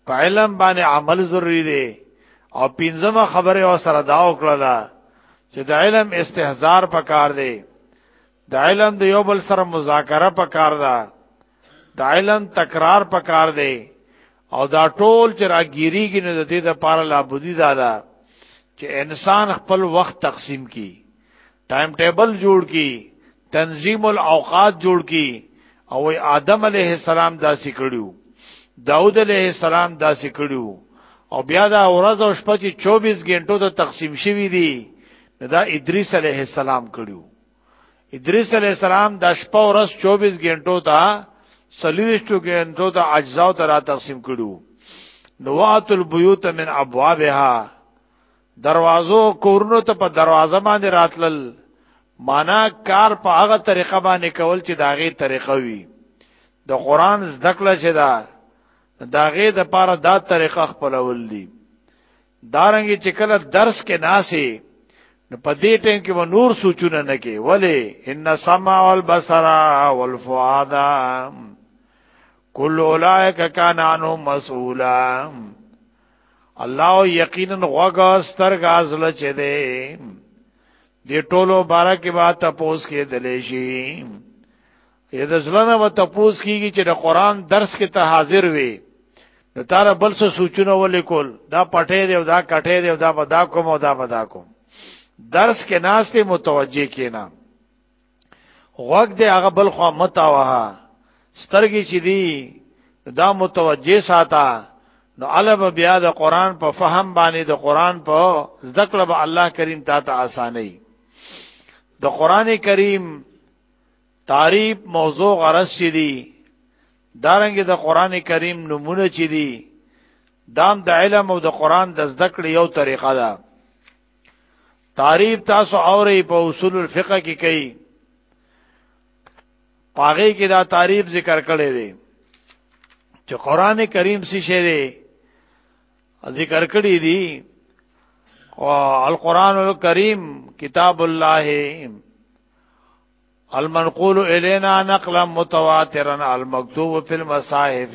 په علم باندې عمل ضروری دی او پنځمه خبره او سره دا وکړه چې د علم استهزار پکار دی د علم د یو بل سره مذاکره پکار ده د علم تکرار پکار دی او دا ټول چې راګيري کې نه د دې لپاره لا بودی زاده چې انسان خپل وخت تقسیم کی ټایم ټیبل جوړ کی تنظیم الاوقات جوړ کی او آدم علیه السلام داسې کړیو داود علیه السلام داسې کړیو او بیا دا ورځ او شپه چې 24 غنټو ته تقسیم شوی دی دا ادریس علیه السلام کړیو ادریس علیه السلام د شپه ورځ 24 غنټو ته سلیشتو غنټو ته اجزاو ته را تقسیم کړیو نوات البیوت من ابوابها دروازو کورونو ته په دروازه باندې راتلل معنا کار په هغه طریقه باندې کول چې داغه طریقه وي د قران زده کړه چې دا داغه د پاره دا طریقه خپلول دي دارنګ چې کله درس کې ناسي نو په دې ټیم کې و نور سوچونه نه کې ولی ان سما والبصر والفؤاد کل اولائک کان عنه مسئولا الله یقینا غوګه سترګ ازل چه ده دی ټولو بارا کې با تپوس کې دلې شي یې د ځلنه و تپوس کیږي چې د قران درس کې ته حاضر وي نو تعالی بل څه سوچونه ولیکول دا پټې دی او دا کټې دی او دا بدا کوم او دا بدا کوم درس کې ناشته متوجه کینا غوږ دې هغه بل خو متا وه سترګې چې دی دا متوجه ساته نو علم بیا د قران په فهم باندې د قران په زده کړه به الله کریم تا ته اساني د قران کریم تعریف موضوع غرض چي دي دارنګ د قران کریم نمونه چي دي دام د علم او د قران د زده کړې یو طریقه ده تعریف تاسو اوري په اصول الفقه کې کوي پاغه کې دا تعریف ذکر کړي دي چې قران کریم سي شه دي ذکر کړي دي او القران الکریم کتاب الله المنقول الینا نقلا متواترا المکتوب فی المصاحف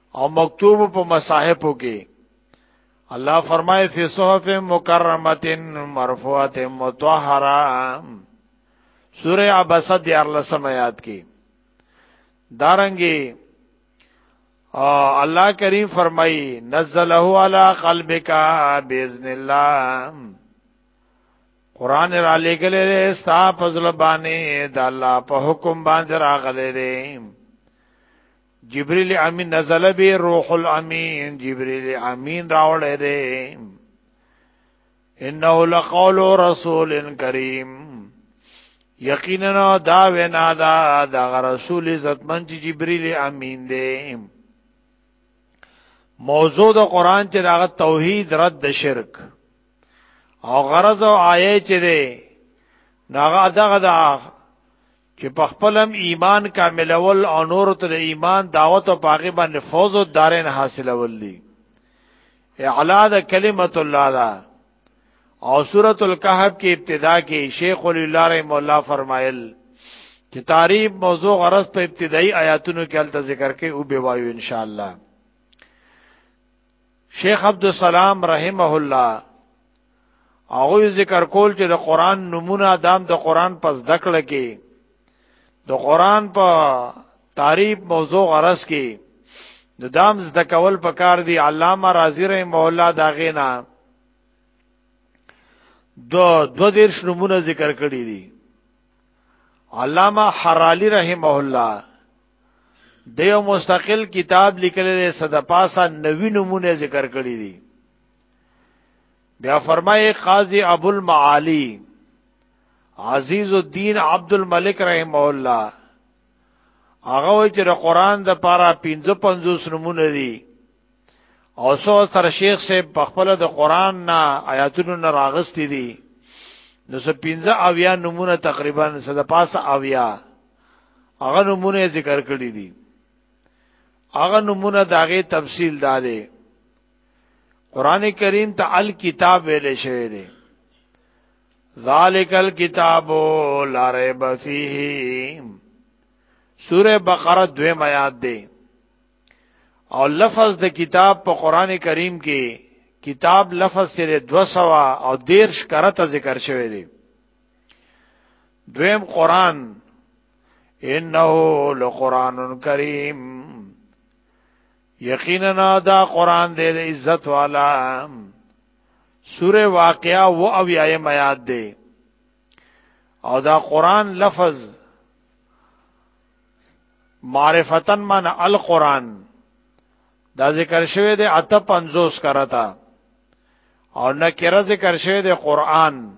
او مکتوب په مصاحفو کې الله فرمای فی صحف مکرمه مرفوعه مطهره سوره عبسه دی ارلسم یاد کی دارنګي الله کریم فرمای نزله علی قلبک باذن الله قران را لګلې ستا فضل باندې د الله په حکم باندې راغلې جبريل امين نزل به روح الامين جبريل امين راوړې ده انه لقول رسول کریم یقینا دا وینا دا د رسول عزتمن چې جبرئیل امین دی موضوع د قران چې دا توحید رد د شرک او غرض او آیه چې دی ناغه دغه دا چې په خپلم ایمان کاملول او نور ته د ایمان دعوت او پاغي باندې فوز او دارین حاصلول دي اعلا د کلمت الله دا او سورۃ الکهف کې ابتدا کې شیخ ولی الله رحم الله فرمایل چې تعریف موضوع غرض په ابتدایي آیاتونو کې الته ذکر کې او به وایو ان شاء الله شیخ عبد السلام رحمه الله هغه ذکر کول چې د قران نمونه دام د قران پس دکړه کې د قران په تعریف موضوع غرس کې د دام ز د کول په کار دی علامه رازی رحم الله دا غینا دو دو دیرش نمونه ذکر کړی دي علامه حرالی رحم الله د یو مستقل کتاب لیکل لري صد پاسا نوی نمونه ذکر کړی دي بیا فرمایي قاضي ابو المعالی عزیز الدین عبد الملک رحم الله هغه چې د قران د پاره 55 نمونه دي او سو تر شیخ سے په خپل د قران نه آیاتونو نه راغستې دي نو سه 15 اویا نمونه تقریبا سه د پاسه اویا هغه نمونه ذکر کړی دي هغه نمونه داغه تفصیل داده قران کریم ته الکتاب ویل شوی دی ذالک الکتاب لا ریب فیه سوره بقره دوی میات دی او لفظ د کتاب په قران کریم کې کتاب لفظ سره 200 او 13 کرته ذکر شوی دی دویم قران انه لقران کریم یقینا دا قران دې د عزت والا سوره واقعا و او یای میاد دی او دا قران لفظ معرفتن من القران دا ذکر شوی دی اته 50 کرتا او نکره ذکر شوی دی قران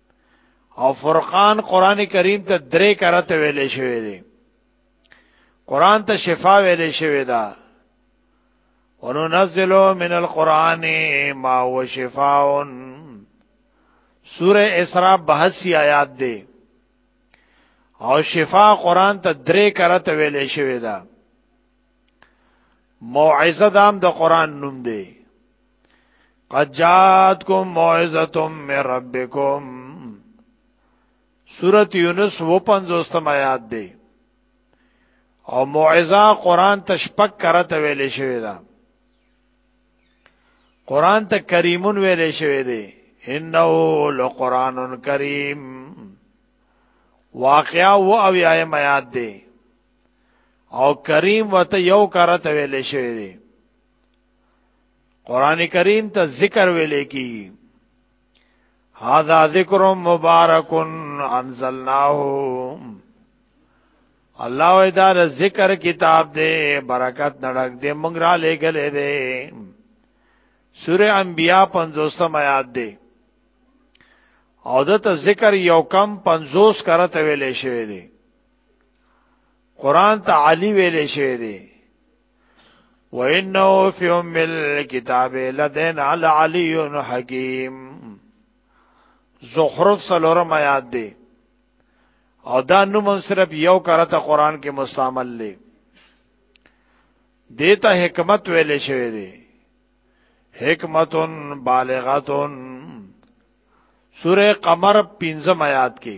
او فرقان قران کریم ته درې کرته ویلې شوی دی قران ته شفا ویلې شوی دا وننزل من القران ما هو شفاء سوره اسراء 82 آیات دی او شفا قران ته درې کرته ویلې شوی دا موعظه دام د قران نوم دی قد جاتکم موعظه من ربکم سورۃ یونس و 50 آیات دی او موعظه قران ته شپک کرته ویلې شوی دا قران ته کریمون ویلې شوی دی انه لقران کریم واقعا و او یا میات دی او کریم وته یو کارته ویلې شوی دی قران کریم ته ذکر ویلې کی هاذا ذکر مبارک انزلناه الله وی دا ذکر کتاب دی برکت نړک دی مونږ را لګلې دی سوره انبیاء 50 آیات دی او دته ذکر یو کم 50 کرته ویلې شوی دی قران ته علی ویلې شوی دی و انه فی ام الكتاب لدین علی علی حکیم زخرف سلورم آیات دی او دا نوم صرف یو کرته قران کې مستعمل لې دیتا حکمت ویلې شوی دی حکمتون بالغتون سوره قمر 15 آیات کې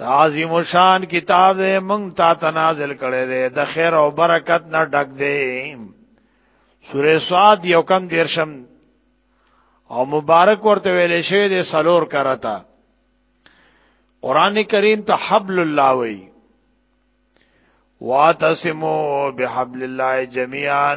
عظیم شان کتاب دې مونږ ته تنازل کړي دې د خیر او برکت نه ډک دې سورې صاد یو کم دیرشم او مبارک ورته ویلې شوی دې سلور کرتا قران کریم ته حبل الله وی واتسمو بحبل الله جميعا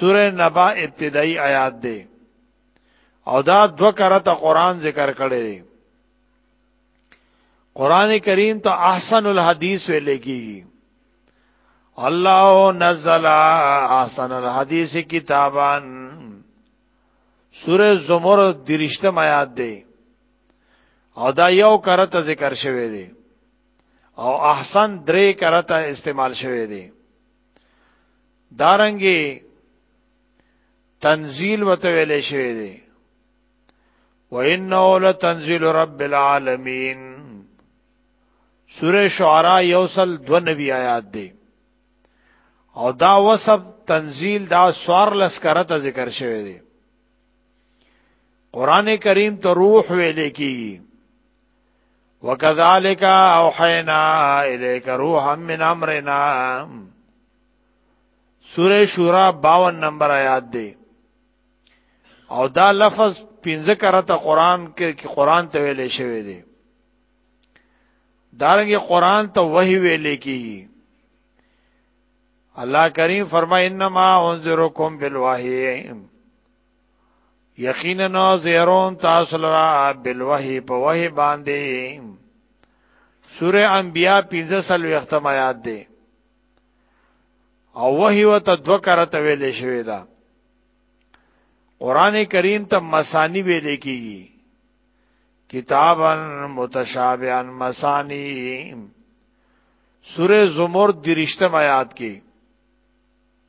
سوره نبا ابتدایي آیات دی او دا دو کرته قران ذکر کړی دی قران کریم ته احسن الحدیث ویل کیږي الله نزل احسن الحدیث کتابان سوره زمر درشتم آیات دی او دا یو کرته ذکر شوی دی او احسن درې کرته استعمال شوی دی دارنګي تنزيل وته ویل شوی دی وانه لتنزيل رب العالمين سوره شعراء یوصل دو نبی آیات دی او دا وصف تنزيل دا سوار لس کرته ذکر شوی دی قران کریم ته روح ویل کیږي وکذالک اوحینا الیک روحا من امرنا سوره شورا 52 نمبر آیات دی او دا لفظ پنځه کرته قران کې قران ته ویلې شوی دی دارنګه قران ته وਹੀ ویلې کیږي الله کریم فرمای انما انذرکم بالوحی یقینا زیرون تاسو لرا بالوحی په وحی باندې سوره انبیاء 15 سل وختم آیات دی او وحی وت دو کرته ویلې شوی دا قران کریم ته مسانی ویلې کیږي کتابا متشابها مسانی سوره زمر درشتم آیات کې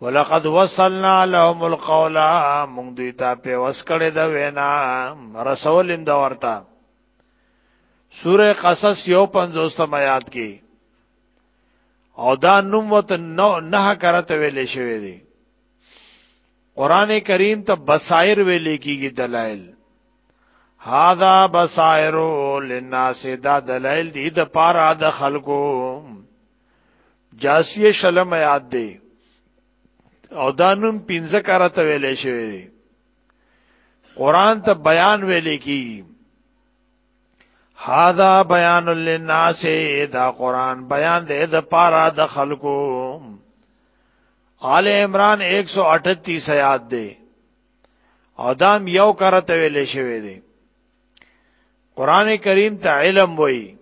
ولقد وصلنا لهم القول موږ دوی ته په وسکړه د وینا رسول اند ورتا سوره قصص یو 50 آیات کې او دا نوم وت نو نه کرته ویلې شوی دی قران کریم ته بصائر ویلې کیږي دلایل هاذا بصائر للناس دا دلایل دي د پاره د خلکو جاسیه شلم یاد دی او دا نوم پنځه کاره ته ویلې شوی دی قران ته بیان ویلې کی هاذا بیان للناس دا قران بیان دې د پارا د خلکو آل عمران 138 آیات دی او دام یو کرته ویلې شوی دی قران کریم ته علم وایي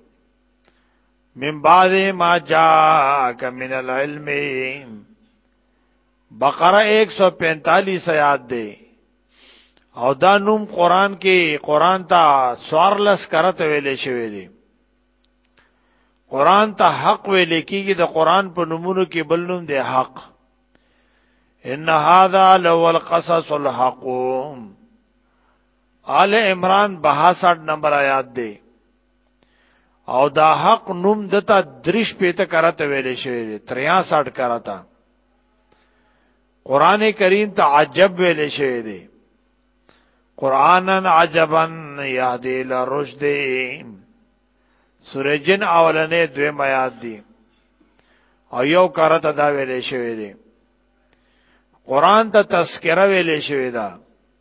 من بعد ما جاءك من العلم بقره 145 آیات دی او دا نوم قران کې قران ته سوارلس کرته ویلې شوی دی قران ته حق ویلې کیږي د قران په نومونو کې بل نوم دی حق ان هاذا لو القصص الحق آل عمران 62 نمبر آیات دی او دا حق نوم دتا درش پیته کرته ویلې شوی دی 63 کرته قران کریم ته عجب ویلې شوی دی قرانن عجبا یهدی لرشد سورې جن اولنې دوی میات دي او یو کرته دا ویلې شوی دی قران ته تذکرہ ویلې شوی دی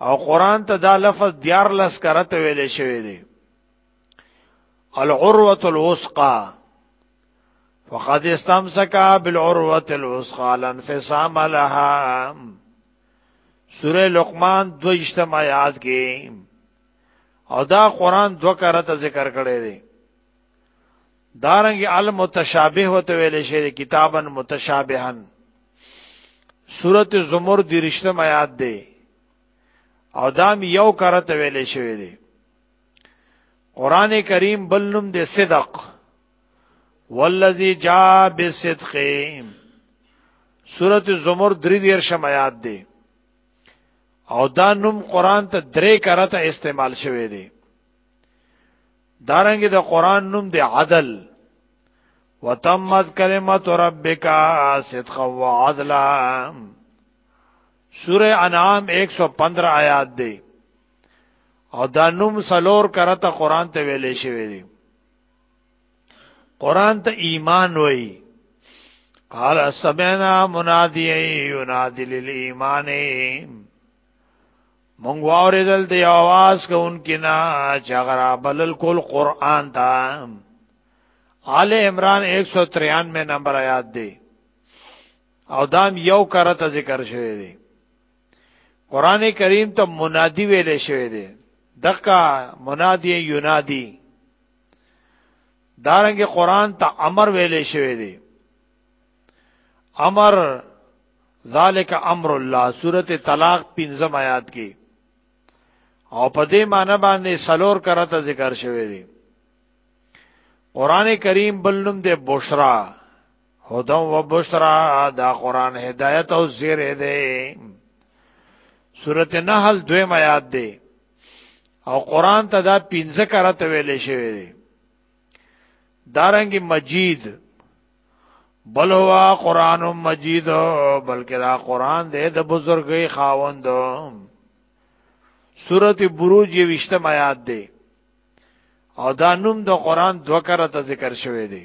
او قران ته دا لفظ دیار لس کرته ویل شوی دی العروه الوثقه فقد استمسکا بالعروه الوثقا لانفصام لها سوره لقمان دو اجتماعات کې او دا قران دو کرته ذکر کړی دی دارنګ المتشابه وته ویل شي کتابا متشابها سورته زمر د رښتم آیات دی او دام یو کرته ویل شوی دی قران کریم بل نوم دی صدق والذی جاء بالصدق سورته زمر درې دیر شم آیات دی او دا نوم قران ته درې کرته استعمال شوی دی دارنګ د قران نوم دی عدل وتمت کلمت ربک صدقا وعدلا سوره انعام 115 آیات دی او دا نوم سلور کرته قران ته ویلې شوی دی قران ته ایمان وای قال سمعنا منادی ینادی للایمان مونږ واوریدل دی आवाज کوونکی نه چغرا بلل کول قران تا آل عمران 193 نمبر آیات دی او دام یو کرته ذکر شوی دی قران کریم ته منادی ویل شوی دی دغه منادی ینادی دارنګ قران ته امر ویل شوی دی امر ذالک امر الله سورته طلاق پنځم آیات کې او په دې معنی باندې سلور کرته ذکر شوی دی قران کریم بلنم دې بشرا هدا و بشرا دا قران هدایت او زیر دی سورته نحل دویم آیات دی او قران ته دا پنځه کرته ویلې شوی دی دارنګ مجید بل هوا قران مجید بلکې دا قران دې د بزرګي خاوند سورته بروج یې وشتم آیات دی او دا نوم د قران دوکره ته ذکر شوی دی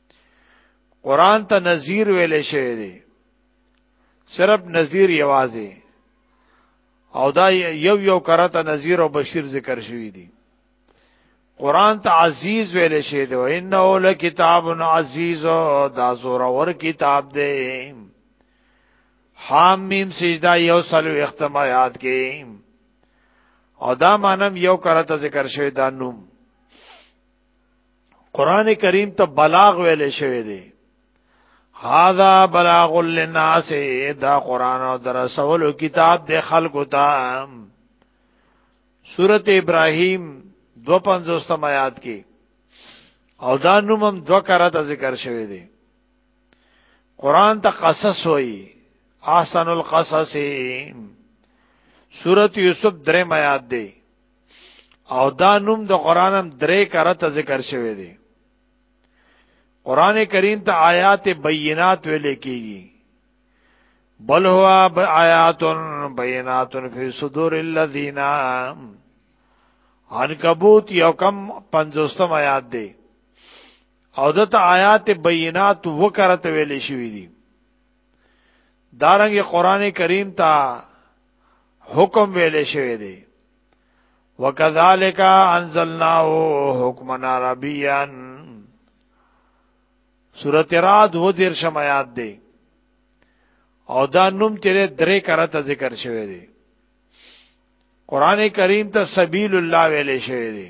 قران ته نذیر ویل شوی دی صرف نذیر یوازې او دا یو یو کرته نذیر او بشیر ذکر شوی دی قران ته عزیز ویل شوی دی انه لکتاب عزیز دا زور ور کتاب دی حام میم سجدا یو سلو اختما یاد کې او دا مانم یو کرته ذکر شوی دا نوم قران کریم ته بلاغ ویل شوی دی هاذا بلاغ للناس دا قران او درسول کتاب د خلقو ته سورت ابراهیم 250 آیات کې او دا نوم هم دو کرات ذکر شوی دی قران ته قصص وای احسن القصص سورت یوسف درې آیات دی او دا نوم د قران هم درې کرته ذکر شوی دی قران کریم ته آیات بینات ویل کیږي بل هو آیات بینات فی صدور الذین عنکبوت یو کم 50 آیات دی او دته آیات بینات وکړه ته ویل شوی دی دارنګ قران کریم ته حکم ویل شوی دی وکذالک انزلناه حکما عربیا سورۃ رعد و دیر شمایات دی او دا نوم چیرې درې کرته ذکر شوی دی قران کریم ته سبیل الله ویل شوی دی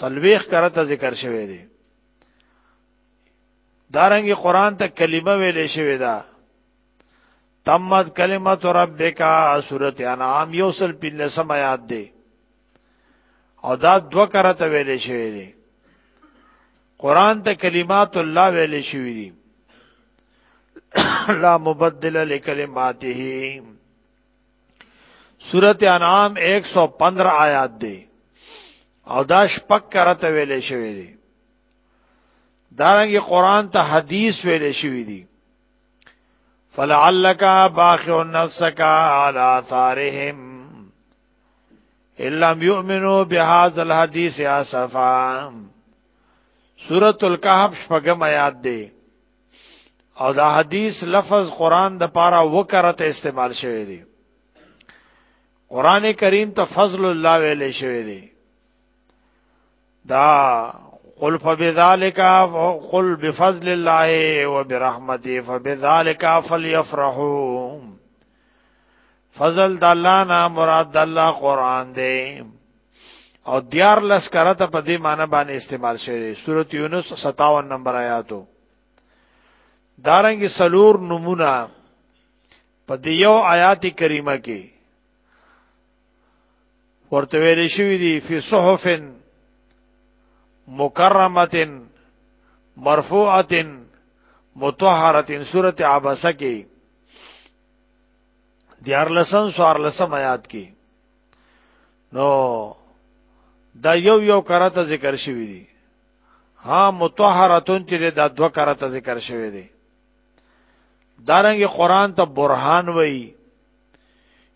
سلويخ کرته ذکر شوی دی دارنګ قران ته کلمه ویلې شوی دا تمت کلمت ربک سورۃ انعام یو سل پنځه سم آیات دی او دا دو کرته ویلې شوی دی قران ته کلمات الله ویلې شوی دی لا مبدل لکلماته سورت انعام 115 آیات دی او دا شپک کرته ویلې شوی دی دارنګه قران ته حدیث ویلې شوی دی فلعلک باخع نفسک علی آثارهم الا یؤمنو بهذا الحديث اسفا سورۃ الکهف شپږم آیات دی او دا حدیث لفظ قران د پاره وکرت استعمال شوی دی قران کریم ته فضل الله ویلې شوی دی دا قل فبذالک قل بفضل الله وبرحمته فبذالک فليفرحوا فضل د الله نه مراد د الله قران دی او دیار لس کرته په دې معنی باندې استعمال شوی سوره یونس 57 نمبر آیاتو دارنګ سلور نمونه په دې یو آیات کریمه کې ورته ویل شوی دی فی صحف مکرمه مرفوعه متطهره سوره عبسه کې دیار لسن سوار لسم آیات کې نو دا یو یو کرته ذکر شوی دی ها متطهراتون چې دا دو کرته ذکر شوی دی دارنګ قران ته برهان وای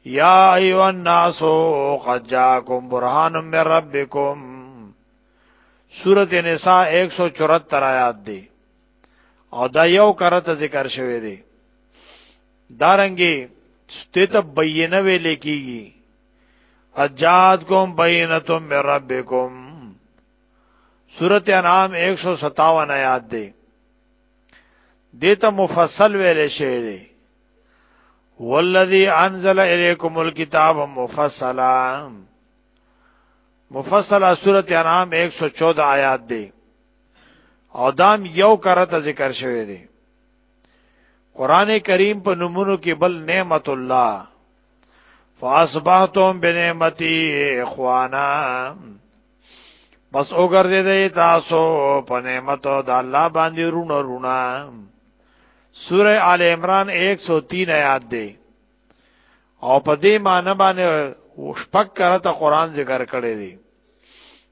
یا ایو الناس قد جاءکم برهان من ربکم سورۃ النساء 174 آیات دی او دا یو کرته ذکر شوی دی دارنګي ستته بینه ویل کیږي اجاد کوم بینتم من ربکم سورت انعام 157 آیات دی دیتا مفصل ویل شوی دی والذی انزل الیکم الكتاب مفصلا مفصل سورت انعام 114 آیات دی او دام یو کرته ذکر شوی دی قران کریم په نمونو کې بل نعمت الله فاصبحتم بنعمتي اخوانا پس وګرځې دی تاسو په نعمت د الله باندې رونو رونا سوره آل عمران 103 آیات دی او په دې معنی باندې شپک کرته قران ذکر کړی دی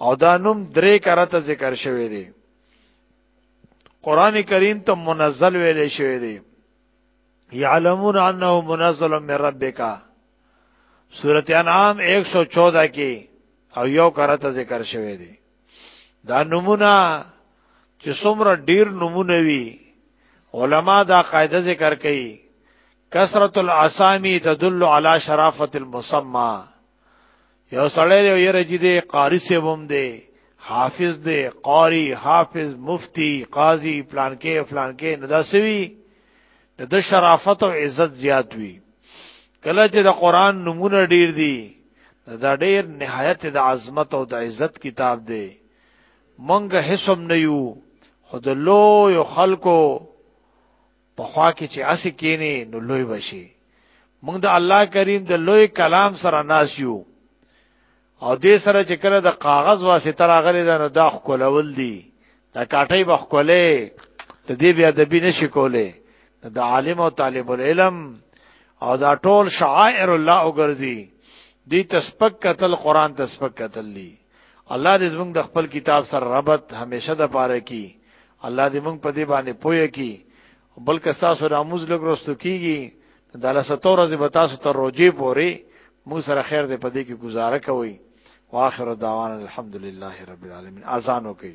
او دا نوم درې کرته ذکر شوی دی قران کریم ته منزل ویل شوی دی یعلمون انه منزل من ربک سورۃ انعام 114 کې او یو کرته ذکر شوی دی دا نمونه چې څومره ډیر نمونه وی علما دا قاعده ذکر کوي کثرت الاسامی تدل علی شرافت المسمى یو سړی دی یره چې دی قاری سی بم دی حافظ دی قاری حافظ مفتی قاضی پلان کې پلان کې نداسوی د شرافت او عزت زیات وی کله چې د قران نمونه ډیر دی دا ډیر نهایت د عظمت او د عزت کتاب دی منګه حسم نه یو خود لو یو خلکو په خوا کې چې اسی کینی نو لوی بشي موږ د الله کریم د لوی کلام سره ناس یو او دې سره چې کله د کاغذ واسطه راغلی دا نو دا خولول دي دا کاټي بخولې د دې بیا د بي نشي کولې د عالم او طالب العلم او دا ټول شعائر الله وګرځي دې تسبق قتل قران تسبق قتل دي الله دې زموږ د خپل کتاب سره ربط همیشه د پاره کی الله دې موږ په دې باندې پوهه کی بلک تاسو د اموز لګ وروستو کیږي د لاسطور ز به تاسو تر روجي پوري موږ سره خیر دې په دې کې گزاره کوي واخر دعوانا الحمدلله رب العالمین اذان وکي